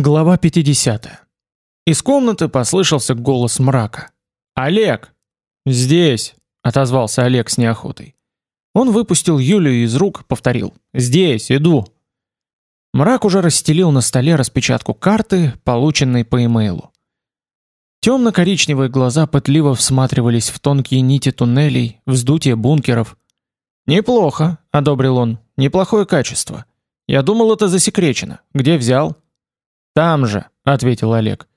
Глава 50. Из комнаты послышался голос мрака. «Олег!» «Здесь!» — отозвался Олег с неохотой. Он выпустил Юлию из рук, повторил. «Здесь, иду!» Мрак уже расстелил на столе распечатку карты, полученной по имейлу. Темно-коричневые глаза пытливо всматривались в тонкие нити туннелей, вздутие бункеров. «Неплохо», — одобрил он, — «неплохое качество. Я думал, это засекречено. Где взял?» Там же, ответил Олег.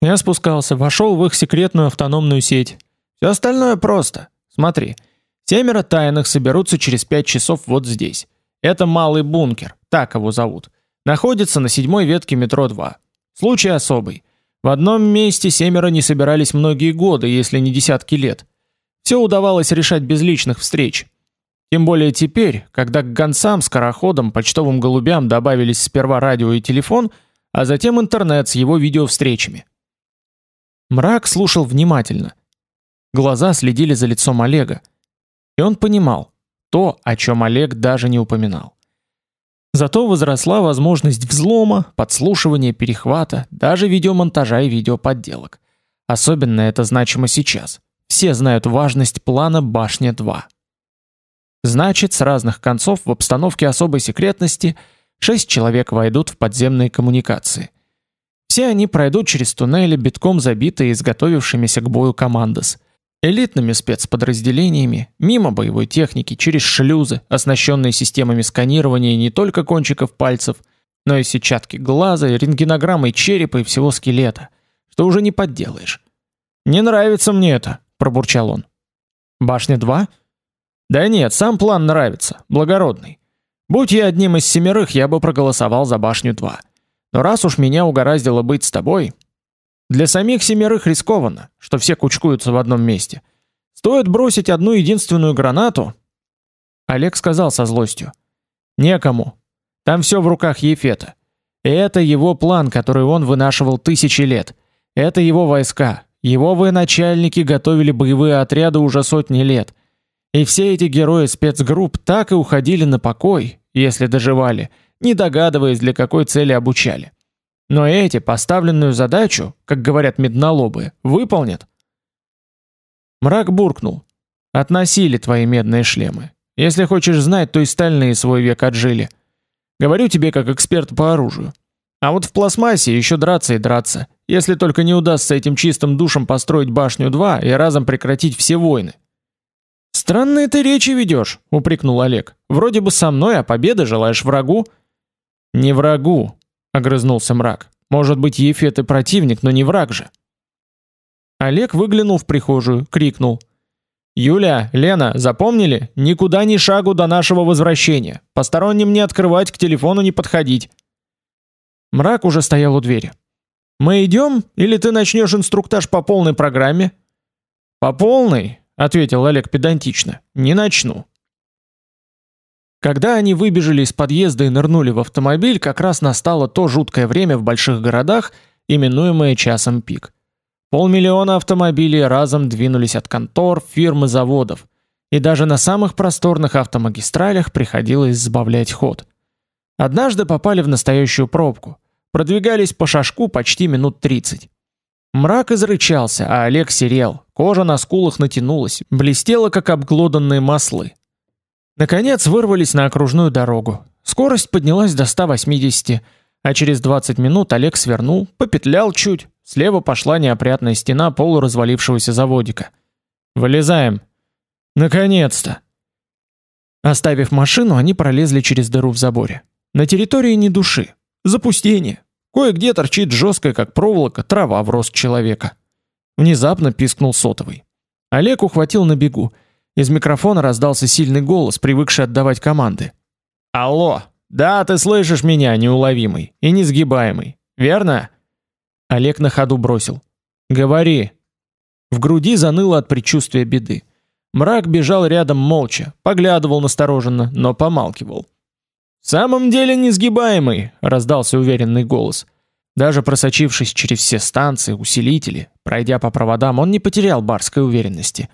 Я спускался, вошел в их секретную автономную сеть. Все остальное просто. Смотри. Семеро тайных соберутся через пять часов вот здесь. Это малый бункер, так его зовут. Находится на седьмой ветке метро 2. Случай особый. В одном месте семеро не собирались многие годы, если не десятки лет. Все удавалось решать без личных встреч. Тем более теперь, когда к гонцам, скороходам, почтовым голубям добавились сперва радио и телефон – а затем интернет с его видеовстречами. Мрак слушал внимательно. Глаза следили за лицом Олега, и он понимал то, о чем Олег даже не упоминал. Зато возросла возможность взлома, подслушивания, перехвата, даже видеомонтажа и видеоподделок. Особенно это значимо сейчас. Все знают важность плана Башня-2. Значит, с разных концов в обстановке особой секретности – Шесть человек войдут в подземные коммуникации. Все они пройдут через туннели, битком забитые изготовившимися к бою командос. Элитными спецподразделениями, мимо боевой техники, через шлюзы, оснащенные системами сканирования не только кончиков пальцев, но и сетчатки глаза, рентгенограммой черепа и всего скелета, что уже не подделаешь. «Не нравится мне это», — пробурчал он. «Башня 2?» «Да нет, сам план нравится, благородный. Будь я одним из семерых, я бы проголосовал за башню 2. Но раз уж меня угораздило быть с тобой, для самих семерых рискованно, что все кучкуются в одном месте. Стоит бросить одну единственную гранату. Олег сказал со злостью: "Некому. Там все в руках Ефета. И это его план, который он вынашивал тысячи лет. Это его войска. Его военачальники готовили боевые отряды уже сотни лет. И все эти герои спецгрупп так и уходили на покой, если доживали, не догадываясь, для какой цели обучали. Но эти поставленную задачу, как говорят меднолобые, выполнят. Мрак буркнул: "Относили твои медные шлемы. Если хочешь знать, то и стальные свой век отжили. Говорю тебе как эксперт по оружию. А вот в пластмассе еще драться и драться, если только не удастся этим чистым душам построить башню 2 и разом прекратить все войны. Странные ты речи ведешь, упрекнул Олег. Вроде бы со мной, а победы желаешь врагу? Не врагу, огрызнулся мрак. Может быть, Ефет и противник, но не враг же. Олег выглянул в прихожую, крикнул: "Юля, Лена, запомнили? Никуда ни шагу до нашего возвращения. Посторонним не открывать, к телефону не подходить". Мрак уже стоял у двери. "Мы идем, или ты начнешь инструктаж по полной программе?" "По полной, ответил Олег педантично. Не начну. Когда они выбежали из подъезда и нырнули в автомобиль, как раз настало то жуткое время в больших городах, именуемое часом пик. Полмиллиона автомобилей разом двинулись от контор, фирм и заводов, и даже на самых просторных автомагистралях приходилось сбавлять ход. Однажды попали в настоящую пробку. Продвигались по шашку почти минут 30. Мрак изрычался, а Олег серел. Кожа на скулах натянулась, блестела как обглоданные маслы. Наконец вырвались на окружную дорогу. Скорость поднялась до 180, а через 20 минут Олег свернул, попетлял чуть. Слева пошла неопрятная стена полуразвалившегося заводика. Вылезаем. Наконец-то. Оставив машину, они пролезли через дыру в заборе. На территории ни души. Запустение. Кое-где торчит жесткая, как проволока, трава в рост человека. Внезапно пискнул сотовый. Олег ухватил на бегу. Из микрофона раздался сильный голос, привыкший отдавать команды. Алло. Да, ты слышишь меня, неуловимый и несгибаемый. Верно? Олег на ходу бросил: "Говори". В груди заныло от предчувствия беды. Мрак бежал рядом молча, поглядывал настороженно, но помалкивал. В самом деле несгибаемый, раздался уверенный голос. Даже просочившись через все станции, усилители, пройдя по проводам, он не потерял барской уверенности.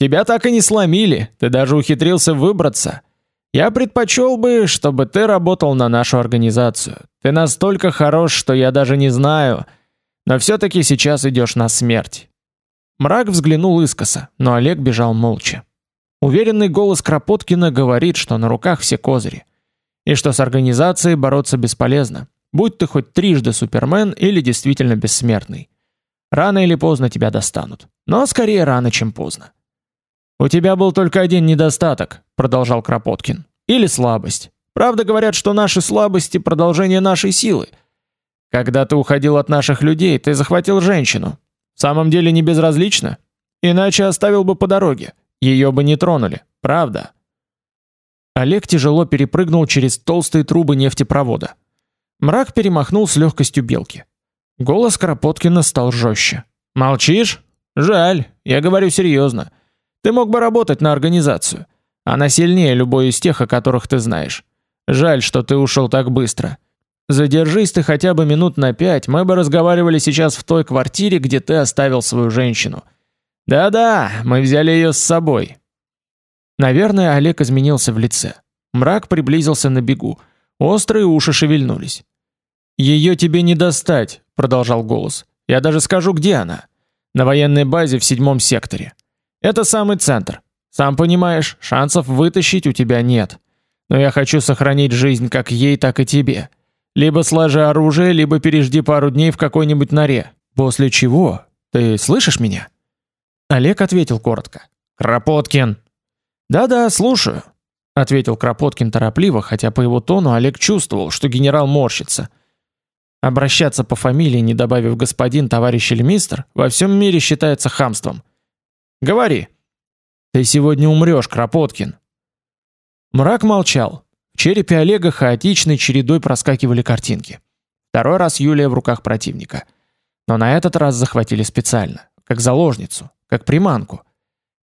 Тебя так и не сломили, ты даже ухитрился выбраться. Я предпочел бы, чтобы ты работал на нашу организацию. Ты настолько хорош, что я даже не знаю, но все таки сейчас идешь на смерть. Мрак взглянул искоса, но Олег бежал молча. Уверенный голос Кропоткина говорит, что на руках все козыри, и что с организацией бороться бесполезно. Будь ты хоть трижды супермен или действительно бессмертный. Рано или поздно тебя достанут. Но скорее рано, чем поздно. У тебя был только один недостаток, продолжал Кропоткин. Или слабость. Правда говорят, что наши слабости продолжение нашей силы. Когда ты уходил от наших людей, ты захватил женщину. В самом деле не безразлично, иначе оставил бы по дороге. Ее бы не тронули. Правда? Олег тяжело перепрыгнул через толстые трубы нефтепровода. Мрак перемахнул с легкостью белки. Голос Кропоткина стал жестче. Молчишь? Жаль, я говорю серьезно. Ты мог бы работать на организацию. Она сильнее любой из тех, о которых ты знаешь. Жаль, что ты ушел так быстро. Задержись ты хотя бы минут на пять, мы бы разговаривали сейчас в той квартире, где ты оставил свою женщину. Да-да, мы взяли ее с собой. Наверное, Олег изменился в лице. Мрак приблизился на бегу. Острые уши шевельнулись. Ее тебе не достать, продолжал голос. Я даже скажу, где она. На военной базе в седьмом секторе. Это самый центр. Сам понимаешь, шансов вытащить у тебя нет. Но я хочу сохранить жизнь как ей, так и тебе. Либо сложи оружие, либо пережди пару дней в какой-нибудь норе. После чего? Ты слышишь меня? Олег ответил коротко. Кропоткин. Да-да, слушаю, ответил Кропоткин торопливо, хотя по его тону Олег чувствовал, что генерал морщится. Обращаться по фамилии, не добавив господин, товарищ или мистер, во всем мире считается хамством. Говори. Ты сегодня умрешь, Кропоткин. Мрак молчал. В черепе Олега хаотичной чередой проскакивали картинки. Второй раз Юлия в руках противника. Но на этот раз захватили специально, как заложницу, как приманку.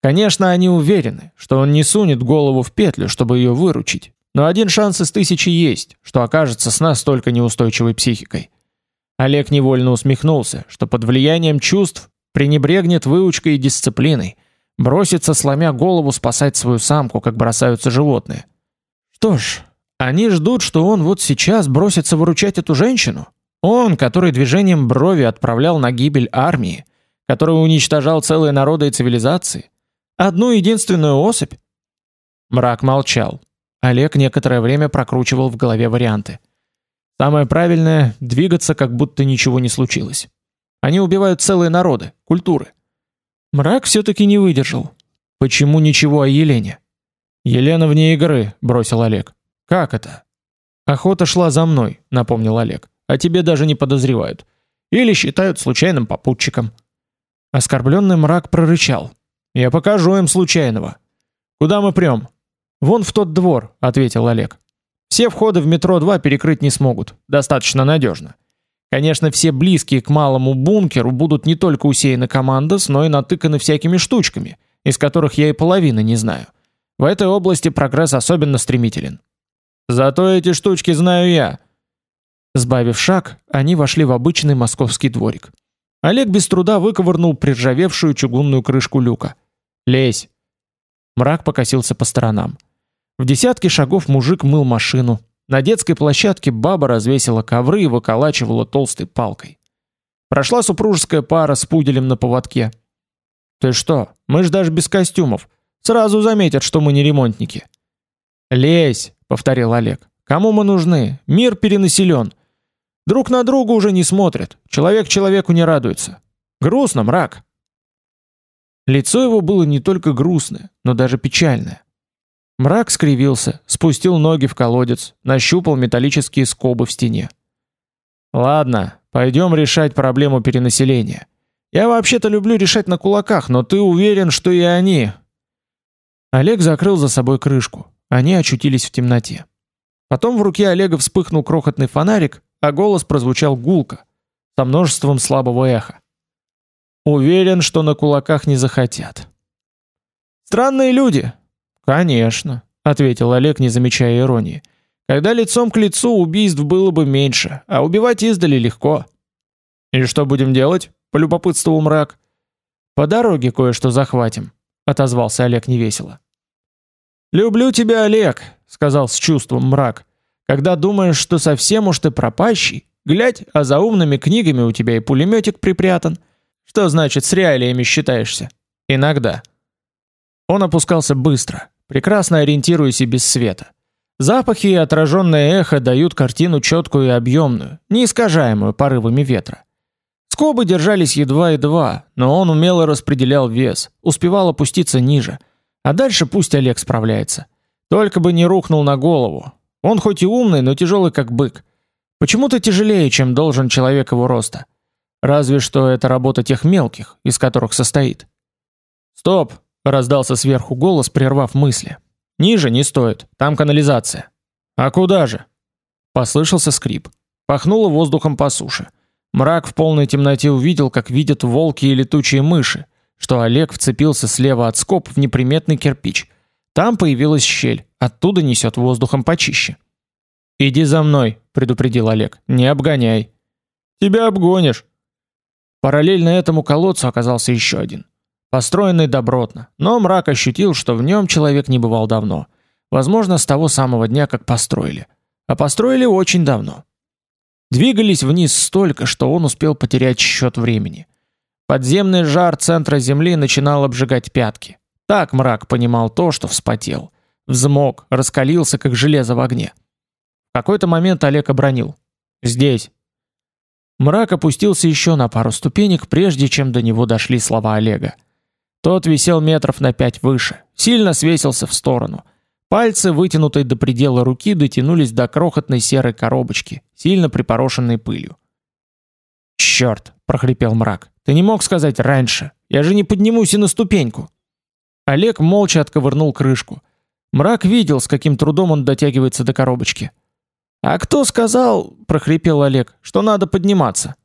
Конечно, они уверены, что он не сунет голову в петлю, чтобы ее выручить. Но один шанс из тысячи есть, что окажется с настолько неустойчивой психикой. Олег невольно усмехнулся, что под влиянием чувств пренебрегнет выучкой и дисциплиной, бросится сломя голову спасать свою самку, как бросаются животные. Что ж, они ждут, что он вот сейчас бросится выручать эту женщину. Он, который движением брови отправлял на гибель армии, который уничтожал целые народы и цивилизации, одну единственную особь. Мрак молчал. Олег некоторое время прокручивал в голове варианты. Самое правильное двигаться, как будто ничего не случилось. Они убивают целые народы, культуры. Мрак все таки не выдержал. Почему ничего о Елене? Елена вне игры, бросил Олег. Как это? Охота шла за мной, напомнил Олег. А тебе даже не подозревают. Или считают случайным попутчиком. Оскорбленный мрак прорычал: "Я покажу им случайного. Куда мы прём?" "Вон в тот двор", ответил Олег. "Все входы в метро 2 перекрыть не смогут. Достаточно надежно. Конечно, все близкие к малому бункеру будут не только усеяны командос, но и натыканы всякими штучками, из которых я и половины не знаю. В этой области прогресс особенно стремителен. Зато эти штучки знаю я. Сбавив шаг, они вошли в обычный московский дворик. Олег без труда выковырнул приржавевшую чугунную крышку люка. "Лезь". Мрак покосился по сторонам. В десятке шагов мужик мыл машину, на детской площадке баба развесила ковры и выколачивала толстой палкой. Прошла супружеская пара с пуделем на поводке. Ты что? Мы ж даже без костюмов. Сразу заметят, что мы не ремонтники. Лезь, повторил Олег. Кому мы нужны? Мир перенаселен. Друг на друга уже не смотрят. Человек человеку не радуется. Грустно, мрак. Лицо его было не только грустное, но даже печальное. Мрак скривился, спустил ноги в колодец, нащупал металлические скобы в стене. Ладно, пойдем решать проблему перенаселения. Я вообще-то люблю решать на кулаках, но ты уверен, что и они? Олег закрыл за собой крышку. Они очутились в темноте. Потом в руке Олега вспыхнул крохотный фонарик, а голос прозвучал гулко, со множеством слабого эха. Уверен, что на кулаках не захотят. Странные люди, Конечно, ответил Олег, не замечая иронии. Когда лицом к лицу убийств было бы меньше, а убивать издали легко. И что будем делать? полюбопытствовал мрак. По дороге кое-что захватим, отозвался Олег невесело. Люблю тебя, Олег, сказал с чувством мрак. Когда думаешь, что совсем уж ты пропащий, глядь, а за умными книгами у тебя и пулеметик припрятан. Что значит с реалиями считаешься? Иногда. Он опускался быстро, прекрасно ориентируясь и без света. Запахи и отраженное эхо дают картину четкую и объемную, неискажаемую порывами ветра. Скобы держались едва-едва, но он умело распределял вес, успевал опуститься ниже. А дальше пусть Олег справляется. Только бы не рухнул на голову. Он хоть и умный, но тяжелый как бык. Почему-то тяжелее, чем должен человек его роста. Разве что это работа тех мелких, из которых состоит. Стоп, раздался сверху голос, прервав мысли. Ниже не стоит, там канализация. А куда же? Послышался скрип. Пахнуло воздухом по суше. Мрак в полной темноте увидел, как видят волки и летучие мыши, что Олег вцепился слева от скоб в неприметный кирпич. Там появилась щель, оттуда несет воздухом почище. Иди за мной, предупредил Олег. Не обгоняй. Тебя обгонишь. Параллельно этому колодцу оказался еще один построенный добротно, но мрак ощутил, что в нем человек не бывал давно. Возможно, с того самого дня, как построили. А построили очень давно. Двигались вниз столько, что он успел потерять счет времени. Подземный жар центра Земли начинал обжигать пятки. Так мрак понимал то, что вспотел. Взмок, раскалился, как железо в огне. В какой-то момент Олег обронил. «Здесь». Мрак опустился еще на пару ступенек, прежде чем до него дошли слова Олега. Тот висел метров на пять выше, сильно свесился в сторону. Пальцы, вытянутые до предела руки, дотянулись до крохотной серой коробочки, сильно припорошенной пылью. «Черт!» – прохрипел мрак. «Ты не мог сказать раньше? Я же не поднимусь и на ступеньку!» Олег молча отковырнул крышку. Мрак видел, с каким трудом он дотягивается до коробочки. «А кто сказал, — прохрипел Олег, — что надо подниматься?»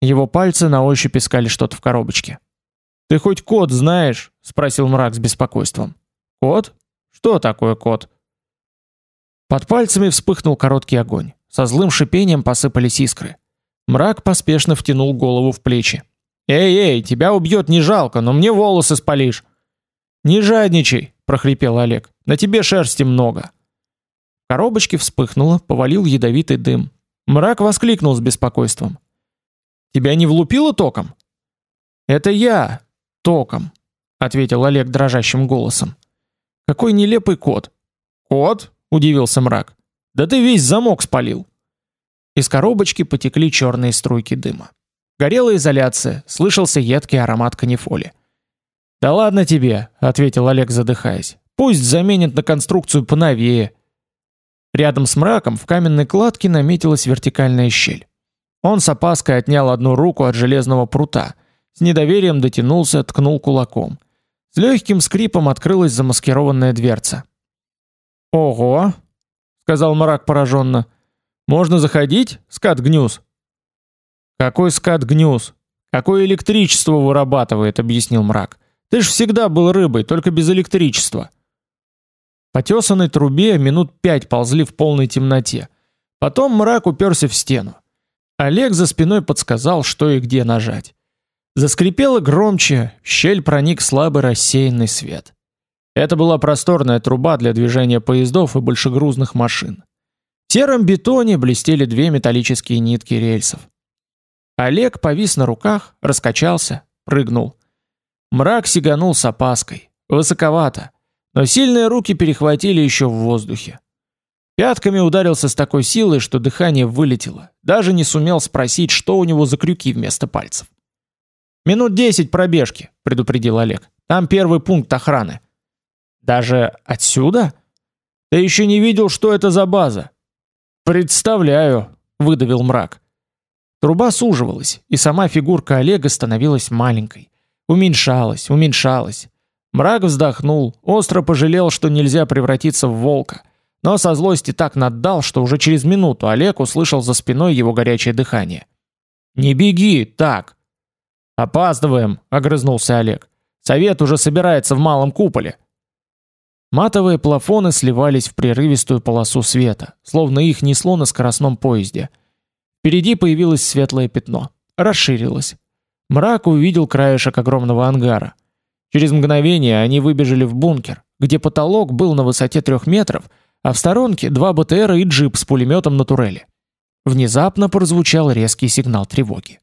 Его пальцы на ощупь искали что-то в коробочке. Ты хоть код знаешь? спросил мрак с беспокойством. Код? Что такое код? Под пальцами вспыхнул короткий огонь. Со злым шипением посыпались искры. Мрак поспешно втянул голову в плечи. Эй, эй, тебя убьет не жалко, но мне волосы спалишь. Не жадничай, прохрипел Олег. На тебе шерсти много. В коробочке вспыхнуло, повалил ядовитый дым. Мрак воскликнул с беспокойством. Тебя не влупило током? Это я, током, ответил Олег дрожащим голосом. Какой нелепый код. Код? удивился мрак. Да ты весь замок спалил. Из коробочки потекли черные струйки дыма. Горела изоляция, слышался едкий аромат канифоли. Да ладно тебе, ответил Олег, задыхаясь. Пусть заменят на конструкцию поновее. Рядом с мраком в каменной кладке наметилась вертикальная щель. Он с опаской отнял одну руку от железного прута с недоверием дотянулся, ткнул кулаком. С легким скрипом открылась замаскированная дверца. Ого, сказал Марак пораженно. Можно заходить, скат гнюс. Какой скат гнюс? Какое электричество вырабатывает, объяснил Мрак. Ты ж всегда был рыбой, только без электричества. По тесанной трубе минут пять ползли в полной темноте. Потом мрак уперся в стену. Олег за спиной подсказал, что и где нажать. Заскрипело громче, в щель проник слабый рассеянный свет. Это была просторная труба для движения поездов и большегрузных машин. В сером бетоне блестели две металлические нитки рельсов. Олег повис на руках, раскачался, прыгнул. Мрак сиганул с опаской, высоковато, но сильные руки перехватили еще в воздухе. Пятками ударился с такой силой, что дыхание вылетело. Даже не сумел спросить, что у него за крюки вместо пальцев. Минут десять пробежки, предупредил Олег. Там первый пункт охраны. Даже отсюда? Ты еще не видел, что это за база? Представляю, выдавил мрак. Труба суживалась, и сама фигурка Олега становилась маленькой, уменьшалась, уменьшалась. Мрак вздохнул, остро пожалел, что нельзя превратиться в волка, но со злости так наддал, что уже через минуту Олег услышал за спиной его горячее дыхание. Не беги, так. Опаздываем, огрызнулся Олег. Совет уже собирается в малом куполе. Матовые плафоны сливались в прерывистую полосу света, словно их несло на скоростном поезде. Впереди появилось светлое пятно, расширилось. Мрак увидел краешек огромного ангара. Через мгновение они выбежали в бункер, где потолок был на высоте трех метров, а в сторонке два БТРа и джип с пулеметом на турели. Внезапно прозвучал резкий сигнал тревоги.